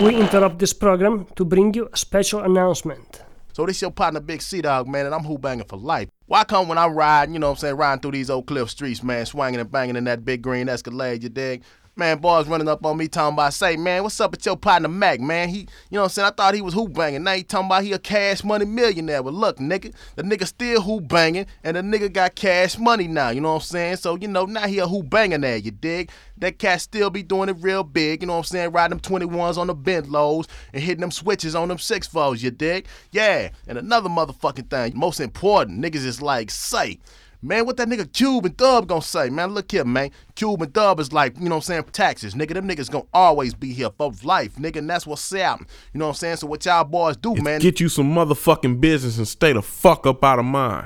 We interrupt this program to bring you a special announcement. So this your partner Big Sea Dog, man, and I'm hoo banging for life. Why come when I'm riding, you know what I'm saying, riding through these Oak Cliff streets, man, swinging and banging in that big green Escalade, you dig? Man, boys running up on me talking about, say, man, what's up with your partner Mack, man? He, you know what I'm saying? I thought he was hoo banging. Now he talking about he a cash money millionaire. But look, nigga, the nigga still hoo banging, and the nigga got cash money now, you know what I'm saying? So, you know, now he a hoo banging there, you dig? That cat still be doing it real big, you know what I'm saying? Riding them 21s on the bent lows and hitting them switches on them six you dig? Yeah, and another motherfucking thing, most important, niggas is like, say, Man, what that nigga Cube and Dub gonna say? Man, look here, man. Cube and Dub is like, you know what I'm saying, taxes. Nigga, them niggas gonna always be here for life, nigga, and that's what's happening. You know what I'm saying? So what y'all boys do, man. Get you some motherfucking business and stay the fuck up out of mine.